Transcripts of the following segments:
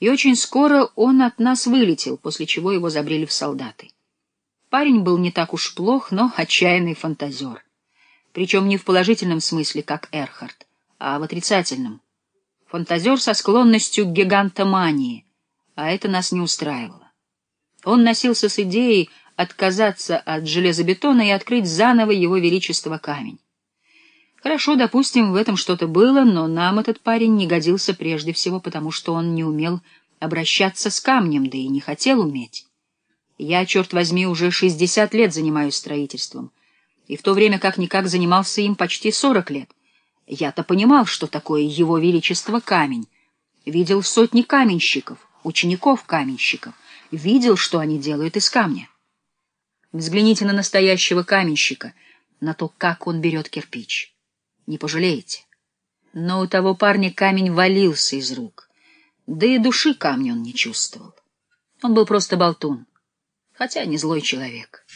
и очень скоро он от нас вылетел, после чего его забрили в солдаты. Парень был не так уж плох, но отчаянный фантазер. Причем не в положительном смысле, как Эрхард, а в отрицательном. Фантазер со склонностью к гигантомании, а это нас не устраивало. Он носился с идеей отказаться от железобетона и открыть заново его величество камень. Хорошо, допустим, в этом что-то было, но нам этот парень не годился прежде всего, потому что он не умел обращаться с камнем, да и не хотел уметь. Я, черт возьми, уже шестьдесят лет занимаюсь строительством, и в то время как-никак занимался им почти сорок лет. Я-то понимал, что такое его величество камень, видел сотни каменщиков, учеников каменщиков, видел, что они делают из камня. Взгляните на настоящего каменщика, на то, как он берет кирпич не пожалеете. Но у того парня камень валился из рук, да и души камня он не чувствовал. Он был просто болтун, хотя не злой человек.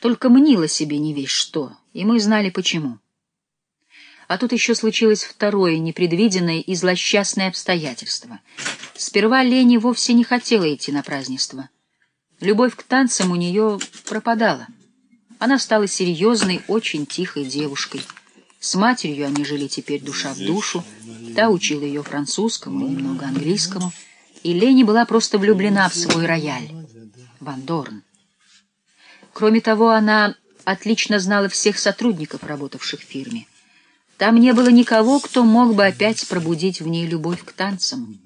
Только мнило себе не весь что, и мы знали почему. А тут еще случилось второе непредвиденное и злосчастное обстоятельство. Сперва Лени вовсе не хотела идти на празднество. Любовь к танцам у нее пропадала. Она стала серьезной, очень тихой девушкой — с матерью они жили теперь душа в душу, та учила ее французскому и немного английскому, и Лени была просто влюблена в свой рояль, Ван Дорн. Кроме того, она отлично знала всех сотрудников, работавших в фирме. Там не было никого, кто мог бы опять пробудить в ней любовь к танцам.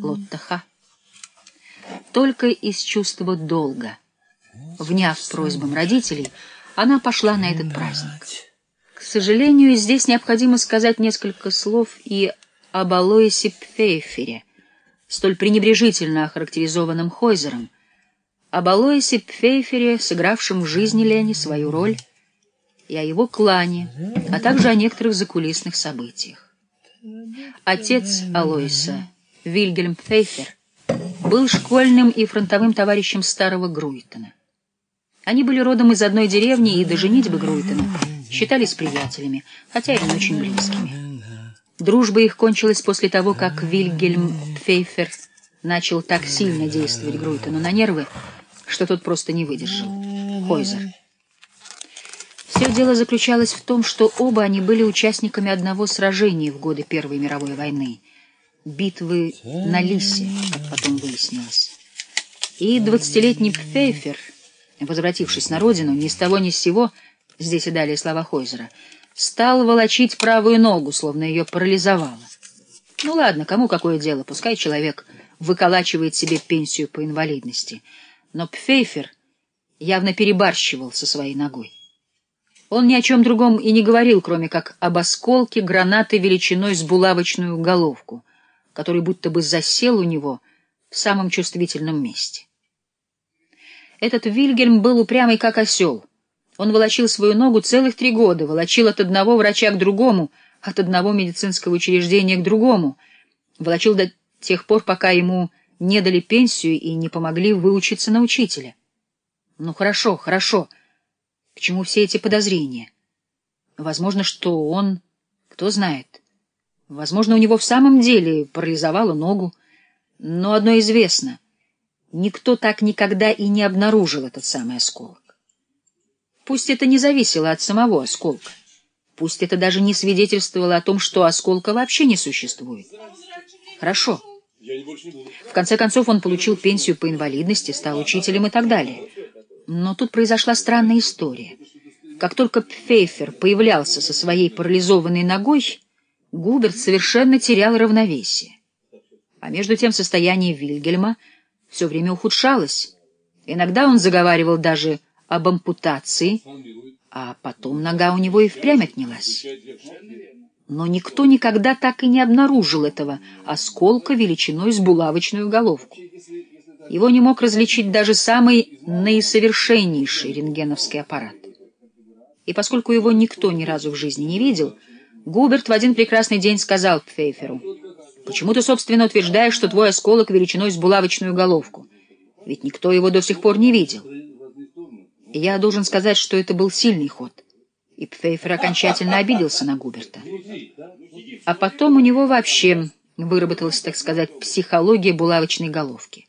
Лоттаха. Только из чувства долга, вняв просьбам родителей, она пошла на этот праздник. К сожалению, здесь необходимо сказать несколько слов и об Алоисе Пфейфере, столь пренебрежительно охарактеризованном Хойзером, об Алоисе Пфейфере, сыгравшем в жизни Лени свою роль, и о его клане, а также о некоторых закулисных событиях. Отец Алоиса, Вильгельм Пфейфер, был школьным и фронтовым товарищем старого Груйтона. Они были родом из одной деревни, и до женитьбы Груйтона считались приятелями, хотя и не очень близкими. Дружба их кончилась после того, как Вильгельм Пфейфер начал так сильно действовать Груйтону на нервы, что тот просто не выдержал. Хойзер. Все дело заключалось в том, что оба они были участниками одного сражения в годы Первой мировой войны, битвы на Лисе, как потом выяснилось. И двадцатилетний Пфейфер, возвратившись на родину, ни с того ни с сего, здесь и далее слова Хойзера, стал волочить правую ногу, словно ее парализовало. Ну ладно, кому какое дело, пускай человек выколачивает себе пенсию по инвалидности. Но Пфейфер явно перебарщивал со своей ногой. Он ни о чем другом и не говорил, кроме как об осколке гранаты величиной с булавочную головку, который будто бы засел у него в самом чувствительном месте. Этот Вильгельм был упрямый как осел — он волочил свою ногу целых три года, волочил от одного врача к другому, от одного медицинского учреждения к другому, волочил до тех пор, пока ему не дали пенсию и не помогли выучиться на учителя. Ну хорошо, хорошо. К чему все эти подозрения? Возможно, что он... Кто знает. Возможно, у него в самом деле парализовало ногу. Но одно известно. Никто так никогда и не обнаружил этот самый осколок. Пусть это не зависело от самого осколка. Пусть это даже не свидетельствовало о том, что осколка вообще не существует. Хорошо. В конце концов, он получил пенсию по инвалидности, стал учителем и так далее. Но тут произошла странная история. Как только Пфейфер появлялся со своей парализованной ногой, Губерт совершенно терял равновесие. А между тем состояние Вильгельма все время ухудшалось. Иногда он заговаривал даже об ампутации, а потом нога у него и впрямь отнялась. Но никто никогда так и не обнаружил этого осколка величиной с булавочную головку. Его не мог различить даже самый наисовершеннейший рентгеновский аппарат. И поскольку его никто ни разу в жизни не видел, Губерт в один прекрасный день сказал Пфейферу, «Почему ты, собственно, утверждаешь, что твой осколок величиной с булавочную головку? Ведь никто его до сих пор не видел». Я должен сказать, что это был сильный ход. И Пфейфер окончательно обиделся на Губерта. А потом у него вообще Выработалась, так сказать, психология булавочной головки.